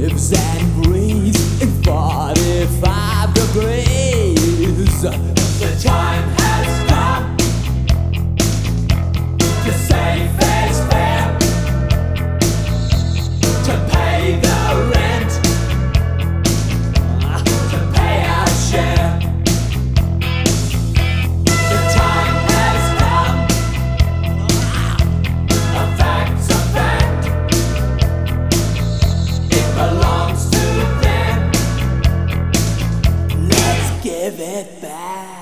lives and breathes in 45 degrees. The time has it back.